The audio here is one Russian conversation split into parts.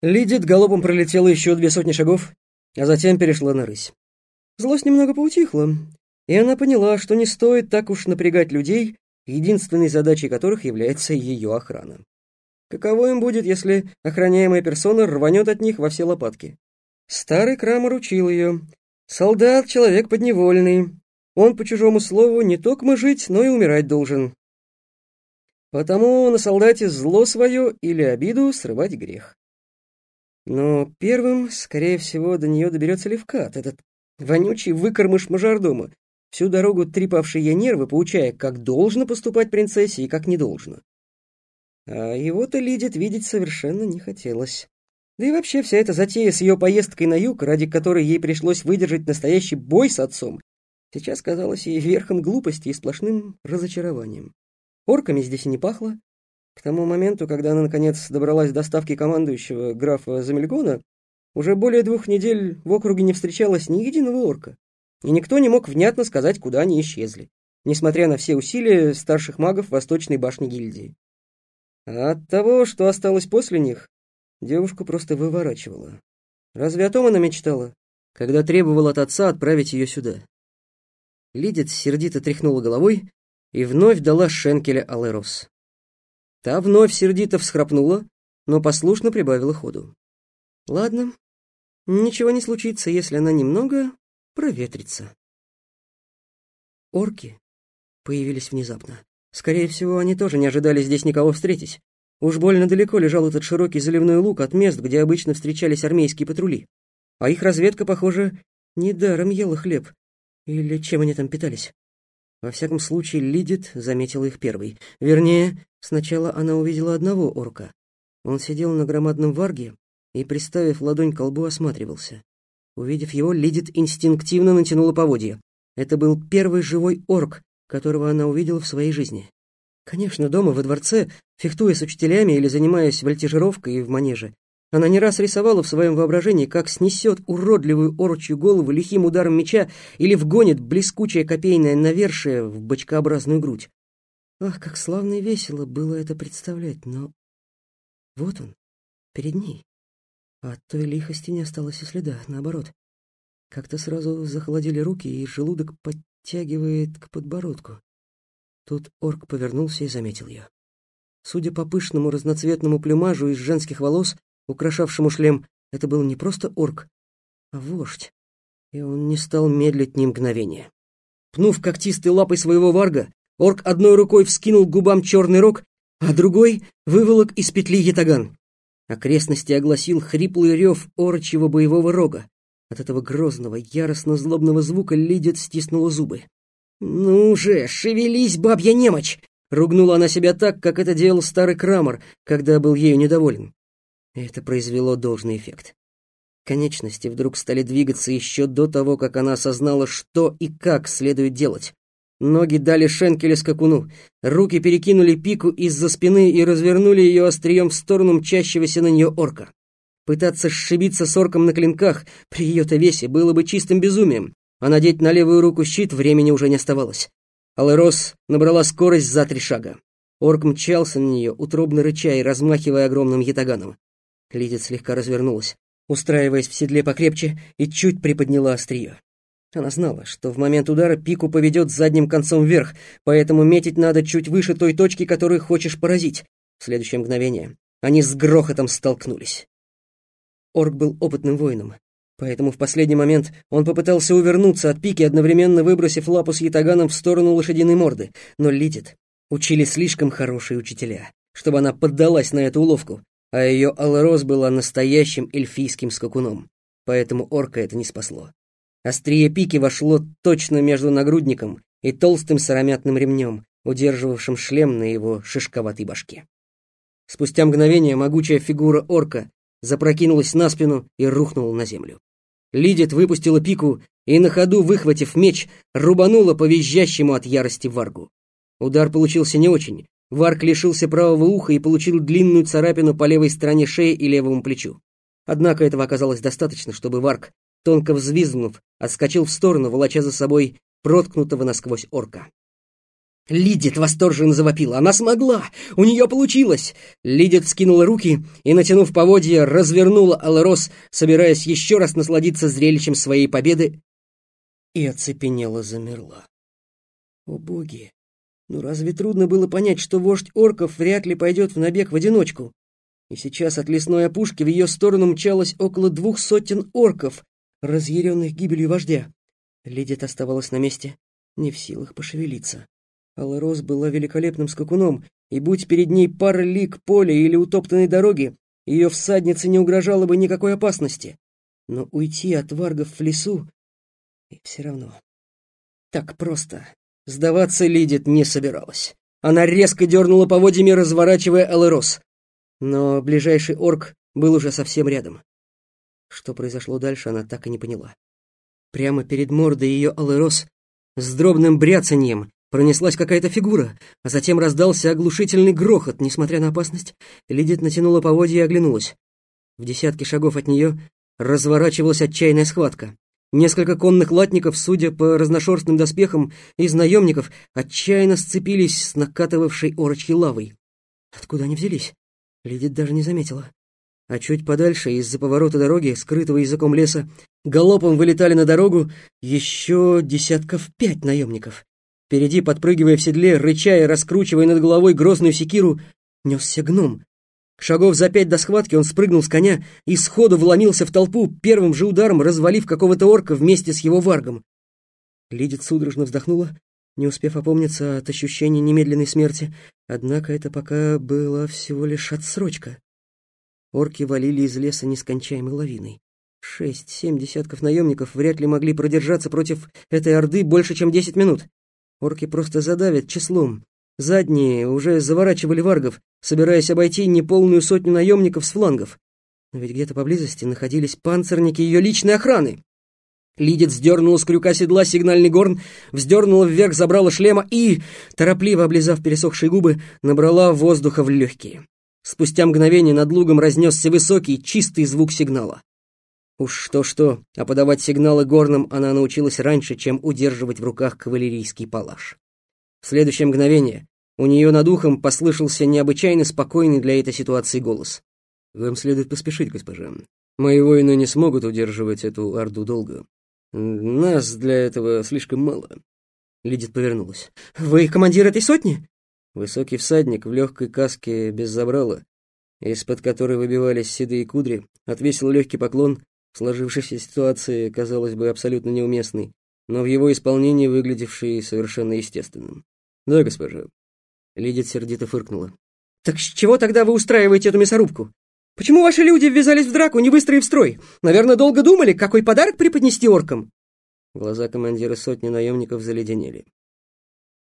Лидит галопом пролетела еще две сотни шагов, а затем перешла на рысь. Злость немного поутихла, и она поняла, что не стоит так уж напрягать людей, единственной задачей которых является ее охрана. Каково им будет, если охраняемая персона рванет от них во все лопатки? Старый Крамер учил ее. Солдат — человек подневольный. Он, по чужому слову, не только жить, но и умирать должен. Потому на солдате зло свое или обиду срывать грех. Но первым, скорее всего, до нее доберется Левкат, этот вонючий выкормыш мажордома, всю дорогу трепавший ей нервы, поучая, как должно поступать принцессе и как не должно. А его-то Лидит видеть совершенно не хотелось. Да и вообще вся эта затея с ее поездкой на юг, ради которой ей пришлось выдержать настоящий бой с отцом, сейчас казалась ей верхом глупости и сплошным разочарованием. Орками здесь и не пахло. К тому моменту, когда она, наконец, добралась до ставки командующего графа Замельгона, уже более двух недель в округе не встречалось ни единого орка, и никто не мог внятно сказать, куда они исчезли, несмотря на все усилия старших магов Восточной башни гильдии. А от того, что осталось после них, девушку просто выворачивало. Разве о том она мечтала, когда требовала от отца отправить ее сюда? Лидит сердито тряхнула головой и вновь дала Шенкеля Алэрос. Та вновь сердито всхрапнула, но послушно прибавила ходу. Ладно, ничего не случится, если она немного проветрится. Орки появились внезапно. Скорее всего, они тоже не ожидали здесь никого встретить. Уж больно далеко лежал этот широкий заливной луг от мест, где обычно встречались армейские патрули. А их разведка, похоже, недаром ела хлеб. Или чем они там питались? Во всяком случае, Лидит заметила их первой. Вернее, сначала она увидела одного орка. Он сидел на громадном варге и, приставив ладонь к колбу, осматривался. Увидев его, Лидит инстинктивно натянула поводья. Это был первый живой орк, которого она увидела в своей жизни. Конечно, дома, во дворце, фехтуя с учителями или занимаясь вольтежировкой в манеже, она не раз рисовала в своем воображении, как снесет уродливую орочью голову лихим ударом меча или вгонит блескучее копейное навершие в бочкообразную грудь. Ах, как славно и весело было это представлять, но... Вот он, перед ней. А от той лихости не осталось и следа, наоборот. Как-то сразу захолодили руки, и желудок подтягивает к подбородку. Тут орк повернулся и заметил ее. Судя по пышному разноцветному плюмажу из женских волос, украшавшему шлем, это был не просто орк, а вождь. И он не стал медлить ни мгновения. Пнув когтистой лапой своего варга, орк одной рукой вскинул к губам черный рог, а другой выволок из петли ятаган. Окрестности огласил хриплый рев орочьего боевого рога. От этого грозного, яростно-злобного звука Лидит стиснула зубы. «Ну же, шевелись, бабья немочь!» Ругнула она себя так, как это делал старый Крамер, когда был ею недоволен. Это произвело должный эффект. Конечности вдруг стали двигаться еще до того, как она осознала, что и как следует делать. Ноги дали шенкеле скакуну, руки перекинули пику из-за спины и развернули ее острием в сторону мчащегося на нее орка. Пытаться сшибиться с орком на клинках при ее-то весе было бы чистым безумием, а надеть на левую руку щит времени уже не оставалось. Алэрос набрала скорость за три шага. Орк мчался на нее, утробно рыча и размахивая огромным ятаганом. Лидит слегка развернулась, устраиваясь в седле покрепче, и чуть приподняла острие. Она знала, что в момент удара пику поведет задним концом вверх, поэтому метить надо чуть выше той точки, которую хочешь поразить. В следующее мгновение они с грохотом столкнулись. Орк был опытным воином, Поэтому в последний момент он попытался увернуться от пики, одновременно выбросив лапу с ятаганом в сторону лошадиной морды. Но Литит учили слишком хорошие учителя, чтобы она поддалась на эту уловку, а ее Алрос была настоящим эльфийским скакуном. Поэтому орка это не спасло. Острие пики вошло точно между нагрудником и толстым сыромятным ремнем, удерживавшим шлем на его шишковатой башке. Спустя мгновение могучая фигура орка запрокинулась на спину и рухнула на землю. Лидит выпустила пику и на ходу, выхватив меч, рубанула по визжащему от ярости Варгу. Удар получился не очень. Варг лишился правого уха и получил длинную царапину по левой стороне шеи и левому плечу. Однако этого оказалось достаточно, чтобы Варг, тонко взвизгнув, отскочил в сторону, волоча за собой проткнутого насквозь орка. Лидит восторженно завопила. Она смогла! У нее получилось! Лидит скинула руки и, натянув поводья, развернула Алэрос, собираясь еще раз насладиться зрелищем своей победы, и оцепенела замерла. О боги! Ну разве трудно было понять, что вождь орков вряд ли пойдет в набег в одиночку? И сейчас от лесной опушки в ее сторону мчалось около двух сотен орков, разъяренных гибелью вождя. Лидит оставалась на месте, не в силах пошевелиться. Аларос была великолепным скакуном, и будь перед ней пара лик поля или утоптанной дороги, ее всаднице не угрожало бы никакой опасности. Но уйти от варгов в лесу... И все равно. Так просто. Сдаваться Лидит не собиралась. Она резко дернула поводьями, разворачивая Алэрос. Но ближайший орк был уже совсем рядом. Что произошло дальше, она так и не поняла. Прямо перед мордой ее Алэрос с дробным бряцаньем Пронеслась какая-то фигура, а затем раздался оглушительный грохот. Несмотря на опасность, Лидит натянула поводья и оглянулась. В десятке шагов от нее разворачивалась отчаянная схватка. Несколько конных латников, судя по разношерстным доспехам, из наемников отчаянно сцепились с накатывавшей орочьей лавой. Откуда они взялись? Лидит даже не заметила. А чуть подальше, из-за поворота дороги, скрытого языком леса, галопом вылетали на дорогу еще десятков пять наемников. Впереди, подпрыгивая в седле, рыча и раскручивая над головой грозную секиру, несся гном. Шагов за пять до схватки он спрыгнул с коня и сходу вломился в толпу, первым же ударом развалив какого-то орка вместе с его варгом. Лидит судорожно вздохнула, не успев опомниться от ощущения немедленной смерти, однако это пока была всего лишь отсрочка. Орки валили из леса нескончаемой лавиной. Шесть-семь десятков наемников вряд ли могли продержаться против этой орды больше, чем десять минут. Орки просто задавят числом. Задние уже заворачивали варгов, собираясь обойти неполную сотню наемников с флангов. Но ведь где-то поблизости находились панцирники ее личной охраны. Лидит сдернула с крюка седла сигнальный горн, вздернула вверх, забрала шлема и, торопливо облизав пересохшие губы, набрала воздуха в легкие. Спустя мгновение над лугом разнесся высокий, чистый звук сигнала. Уж что-что, а подавать сигналы горным она научилась раньше, чем удерживать в руках кавалерийский палаш. В следующее мгновение у нее над ухом послышался необычайно спокойный для этой ситуации голос. «Вам следует поспешить, госпожа. Мои воины не смогут удерживать эту орду долго. Нас для этого слишком мало». Лидит повернулась. «Вы командир этой сотни?» Высокий всадник в легкой каске без забрала, из-под которой выбивались седые кудри, отвесил легкий поклон в сложившейся ситуации, казалось бы, абсолютно неуместный, но в его исполнении выглядевший совершенно естественным. «Да, госпожа». Лидит сердито фыркнула. «Так с чего тогда вы устраиваете эту мясорубку? Почему ваши люди ввязались в драку, не выстроив строй? Наверное, долго думали, какой подарок преподнести оркам?» Глаза командира сотни наемников заледенели.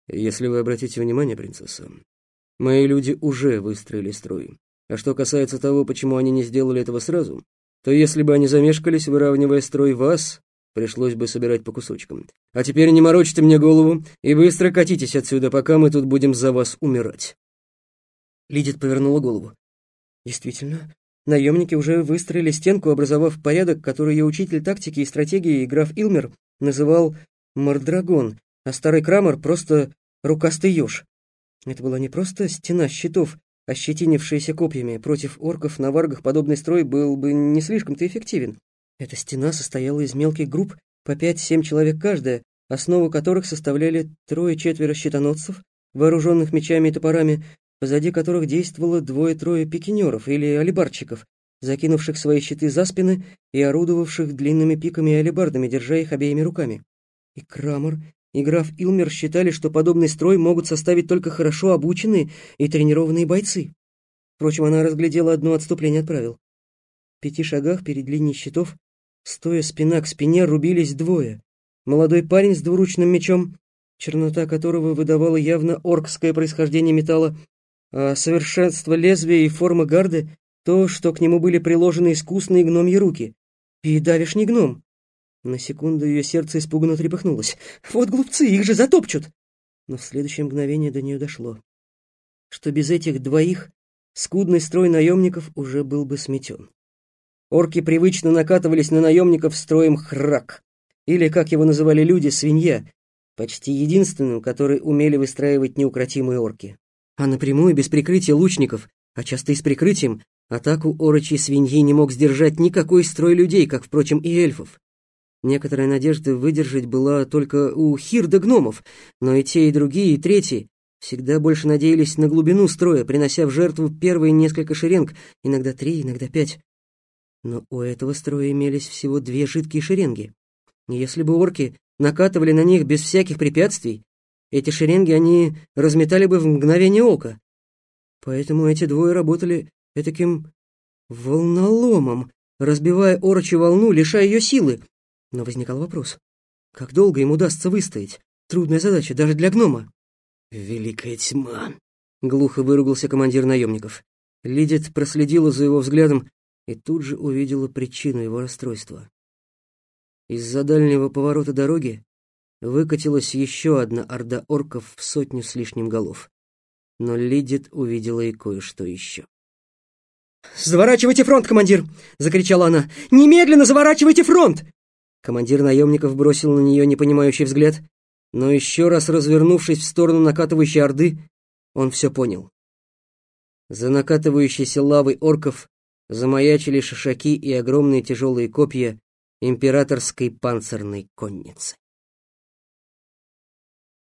«Если вы обратите внимание, принцесса, мои люди уже выстроили строй. А что касается того, почему они не сделали этого сразу, то если бы они замешкались, выравнивая строй вас, пришлось бы собирать по кусочкам. А теперь не морочьте мне голову и быстро катитесь отсюда, пока мы тут будем за вас умирать». Лидит повернула голову. «Действительно, наемники уже выстроили стенку, образовав порядок, который ее учитель тактики и стратегии, граф Илмер, называл «мордрагон», а старый Крамер просто «рукастый еж». Это была не просто стена щитов, ощетинившиеся копьями. Против орков на варгах подобный строй был бы не слишком-то эффективен. Эта стена состояла из мелких групп, по пять-семь человек каждая, основу которых составляли трое-четверо щитоносцев, вооруженных мечами и топорами, позади которых действовало двое-трое пикинеров или алибарчиков, закинувших свои щиты за спины и орудовавших длинными пиками и алибардами, держа их обеими руками. И Крамор, и граф Илмер считали, что подобный строй могут составить только хорошо обученные и тренированные бойцы. Впрочем, она разглядела одно отступление от правил. В пяти шагах перед линией щитов, стоя спина к спине, рубились двое. Молодой парень с двуручным мечом, чернота которого выдавала явно оркское происхождение металла, а совершенство лезвия и форма гарды — то, что к нему были приложены искусные гномьи руки. И давишний гном, на секунду ее сердце испуганно трепыхнулось. «Вот глупцы, их же затопчут!» Но в следующее мгновение до нее дошло, что без этих двоих скудный строй наемников уже был бы сметен. Орки привычно накатывались на наемников строем храк, или, как его называли люди, свинья, почти единственным, который умели выстраивать неукротимые орки. А напрямую, без прикрытия лучников, а часто и с прикрытием, атаку орочьей свиньи не мог сдержать никакой строй людей, как, впрочем, и эльфов. Некоторая надежда выдержать была только у хирда гномов, но и те, и другие, и третьи всегда больше надеялись на глубину строя, принося в жертву первые несколько шеренг, иногда три, иногда пять. Но у этого строя имелись всего две жидкие шеренги. Если бы орки накатывали на них без всяких препятствий, эти шеренги они разметали бы в мгновение ока. Поэтому эти двое работали таким волноломом, разбивая орочью волну, лишая ее силы, но возникал вопрос, как долго им удастся выстоять? Трудная задача даже для гнома. «Великая тьма!» — глухо выругался командир наемников. Лидит проследила за его взглядом и тут же увидела причину его расстройства. Из-за дальнего поворота дороги выкатилась еще одна орда орков в сотню с лишним голов. Но Лидит увидела и кое-что еще. «Заворачивайте фронт, командир!» — закричала она. «Немедленно заворачивайте фронт!» Командир наемников бросил на нее непонимающий взгляд, но еще раз развернувшись в сторону накатывающей орды, он все понял. За накатывающейся лавой орков замаячили шишаки и огромные тяжелые копья императорской панцирной конницы.